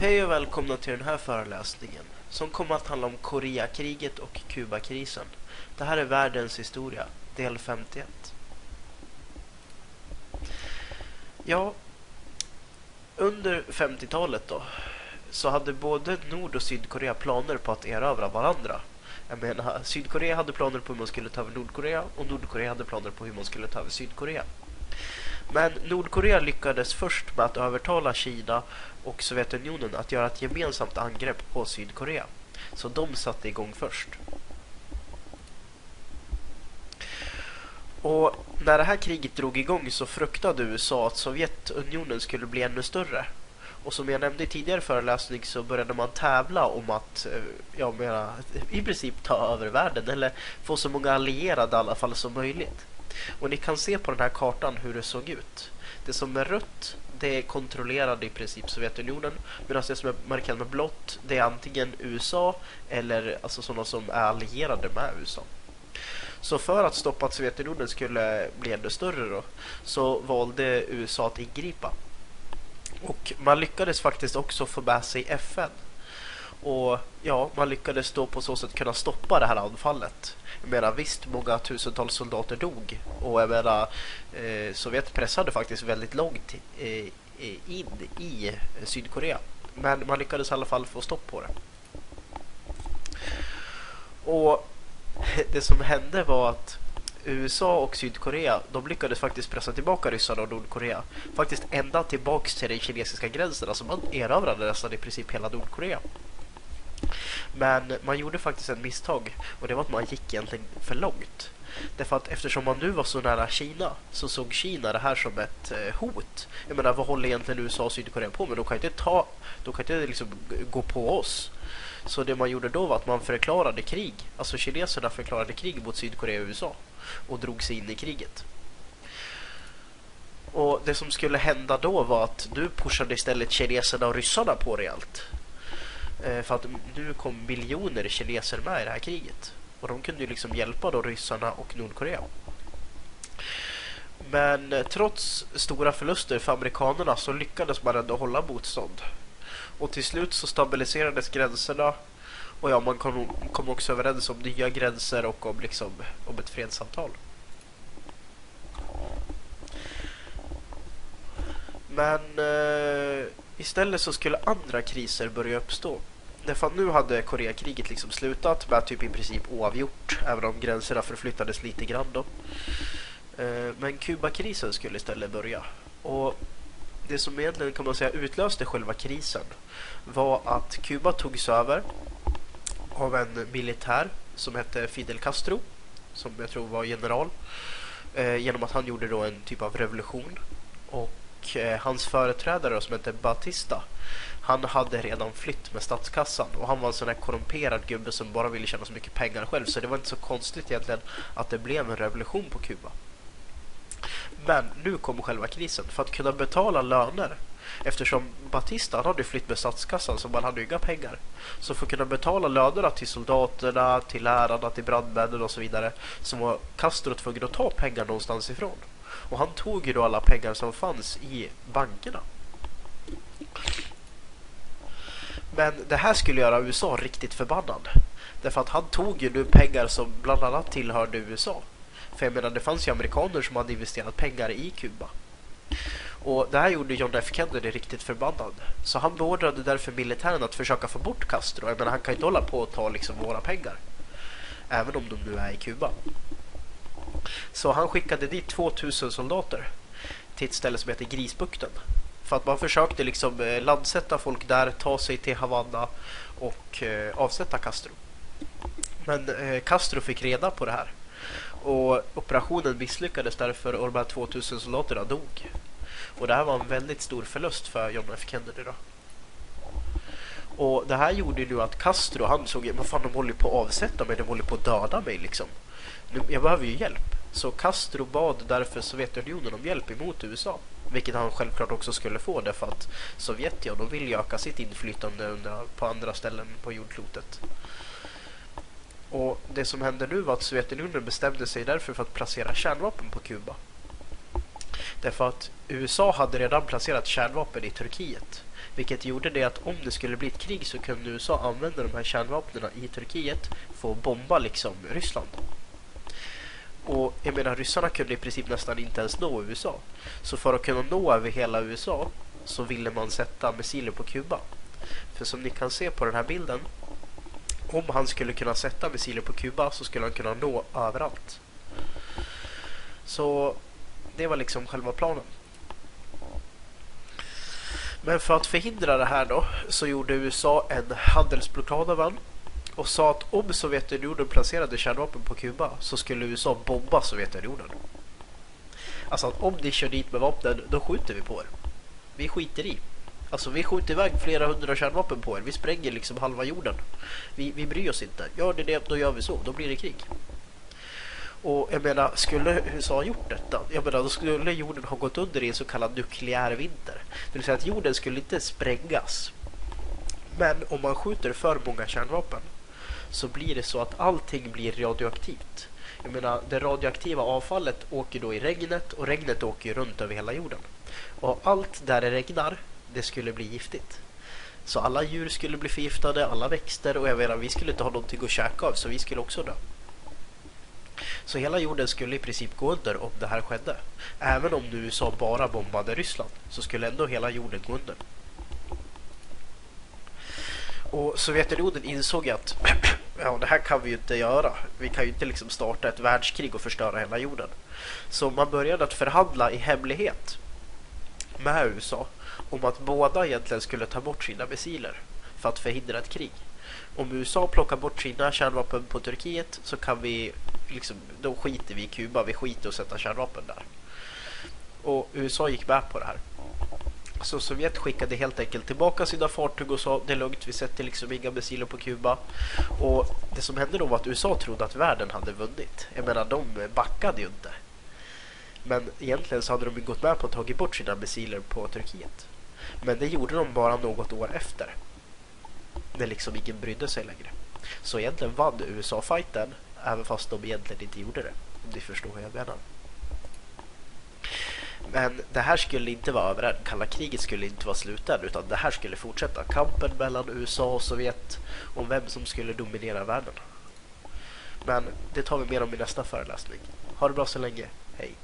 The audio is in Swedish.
Hej och välkomna till den här föreläsningen som kommer att handla om Koreakriget och Kubakrisen. Det här är världens historia, del 51. Ja, under 50-talet då så hade både Nord- och Sydkorea planer på att erövra varandra. Jag menar, Sydkorea hade planer på hur man skulle ta över Nordkorea och Nordkorea hade planer på hur man skulle ta över Sydkorea. Men Nordkorea lyckades först med att övertala Kina och Sovjetunionen att göra ett gemensamt angrepp på Sydkorea. Så de satte igång först. Och när det här kriget drog igång så fruktade USA att Sovjetunionen skulle bli ännu större. Och som jag nämnde i tidigare föreläsning så började man tävla om att jag ja, i princip ta över världen eller få så många allierade i alla fall som möjligt. Och ni kan se på den här kartan hur det såg ut. Det som är rött det kontrollerade i princip Sovjetunionen medan det som är markerat med blått det är antingen USA eller alltså sådana som är allierade med USA. Så för att stoppa att Sovjetunionen skulle bli ännu större då, så valde USA att ingripa. Och man lyckades faktiskt också få med sig FN. Och ja, man lyckades då på så sätt kunna stoppa det här anfallet. Jag menar visst, många tusentals soldater dog. Och jag menar, eh, Sovjet pressade faktiskt väldigt långt eh, in i eh, Sydkorea. Men man lyckades i alla fall få stopp på det. Och det som hände var att USA och Sydkorea de lyckades faktiskt pressa tillbaka ryssarna och Nordkorea. Faktiskt ända tillbaks till den kinesiska gränsen. Alltså man erövrade nästan i princip hela Nordkorea. Men man gjorde faktiskt ett misstag och det var att man gick egentligen för långt. Därför att eftersom man nu var så nära Kina så såg Kina det här som ett eh, hot. Jag menar, vad håller egentligen USA och Sydkorea på med? De kan inte ta, de kan inte liksom gå på oss. Så det man gjorde då var att man förklarade krig. Alltså kineserna förklarade krig mot Sydkorea och USA och drog sig in i kriget. Och det som skulle hända då var att du pushade istället kineserna och ryssarna på rejält. Eh, för att nu kom miljoner kineser med i det här kriget. Och de kunde ju liksom hjälpa då ryssarna och Nordkorea. Men eh, trots stora förluster för amerikanerna så lyckades man ändå hålla motstånd. Och till slut så stabiliserades gränserna och ja, man kom, kom också överens om nya gränser och om, liksom, om ett fredsavtal. Men eh, istället så skulle andra kriser börja uppstå. Därför att nu hade Koreakriget liksom slutat med typ i princip oavgjort, även om gränserna förflyttades lite grann då. Eh, men Kubakrisen skulle istället börja. Och det som egentligen kan man säga utlöste själva krisen var att Kuba togs över av en militär som hette Fidel Castro som jag tror var general eh, genom att han gjorde då en typ av revolution och eh, hans företrädare som hette Batista han hade redan flytt med statskassan och han var en sån här korrumperad gubbe som bara ville tjäna så mycket pengar själv så det var inte så konstigt egentligen att det blev en revolution på Kuba. Men nu kommer själva krisen. För att kunna betala löner eftersom Batista han hade flytt med statskassan så man hade inga pengar. Så för att kunna betala lönerna till soldaterna, till lärarna, till brandmännen och så vidare så var Castro tvungen att ta pengar någonstans ifrån. Och han tog ju då alla pengar som fanns i bankerna. Men det här skulle göra USA riktigt förbannad. Därför att han tog ju nu pengar som bland annat tillhörde USA. För jag menar, det fanns ju amerikaner som hade investerat pengar i Kuba. Och det här gjorde John F. Kennedy riktigt förbannad. Så han beordrade därför militären att försöka få bort Castro. Jag menar, han kan ju inte hålla på och ta liksom våra pengar. Även om de nu är i Kuba. Så han skickade dit 2000 soldater till ett ställe som heter Grisbukten. För att man försökte liksom eh, landsätta folk där, ta sig till Havanna och eh, avsätta Castro. Men eh, Castro fick reda på det här. Och operationen misslyckades därför och de här 2000 soldaterna dog. Och det här var en väldigt stor förlust för John F. Kennedy då. Och det här gjorde ju att Castro, han såg vad fan de håller på att avsätta mig, de håller på att döda mig liksom. Jag behöver ju hjälp. Så Castro bad därför Sovjetunionen om hjälp emot USA. Vilket han självklart också skulle få därför att Sovjet ja, de vill ju öka sitt inflytande under, på andra ställen på jordklotet. Och det som hände nu var att Sovjetunionen bestämde sig därför för att placera kärnvapen på Kuba. Därför att USA hade redan placerat kärnvapen i Turkiet Vilket gjorde det att om det skulle bli ett krig så kunde USA använda de här kärnvapnen i Turkiet för att bomba liksom Ryssland. Och jag menar, ryssarna kunde i princip nästan inte ens nå USA. Så för att kunna nå över hela USA så ville man sätta missiler på Kuba. För som ni kan se på den här bilden, om han skulle kunna sätta missiler på Kuba så skulle han kunna nå överallt. Så det var liksom själva planen. Men för att förhindra det här då så gjorde USA en handelsblockad av honom och sa att om Sovjetunionen placerade kärnvapen på Kuba så skulle USA bomba Sovjetunionen. Alltså att om ni kör dit med vapnen, då skjuter vi på er. Vi skiter i. Alltså vi skjuter iväg flera hundra kärnvapen på er. Vi spränger liksom halva jorden. Vi, vi bryr oss inte. Gör ni det, då gör vi så. Då blir det krig. Och jag menar, skulle USA ha gjort detta, jag menar, då skulle jorden ha gått under i en så kallad nukleär vinter. Det vill säga att jorden skulle inte sprängas. Men om man skjuter för många kärnvapen så blir det så att allting blir radioaktivt. Jag menar, det radioaktiva avfallet åker då i regnet och regnet åker runt över hela jorden. Och allt där det regnar, det skulle bli giftigt. Så alla djur skulle bli förgiftade, alla växter och jag menar, vi skulle inte ha någonting att käka av så vi skulle också dö. Så hela jorden skulle i princip gå under om det här skedde. Även om USA bara bombade Ryssland så skulle ändå hela jorden gå under. Och Sovjetunionen insåg att ja, det här kan vi ju inte göra. Vi kan ju inte liksom starta ett världskrig och förstöra hela jorden. Så man började att förhandla i hemlighet med USA om att båda egentligen skulle ta bort sina missiler för att förhindra ett krig. Om USA plockar bort sina kärnvapen på Turkiet så kan vi liksom, då skiter vi i Kuba, vi skiter och sätta kärnvapen där. Och USA gick med på det här. Så Sovjet skickade helt enkelt tillbaka sina fartyg och sa det är lugnt, vi sätter liksom inga missiler på Kuba. Och det som hände då var att USA trodde att världen hade vunnit. Jag menar, de backade ju inte. Men egentligen så hade de gått med på att ta bort sina missiler på Turkiet. Men det gjorde de bara något år efter. När liksom ingen brydde sig längre. Så egentligen vann USA fighten även fast de egentligen inte gjorde det. Om ni förstår vad jag menar. Men det här skulle inte vara över än. Kalla kriget skulle inte vara slut än, utan det här skulle fortsätta. Kampen mellan USA och Sovjet om vem som skulle dominera världen. Men det tar vi mer om i nästa föreläsning. Ha det bra så länge. Hej!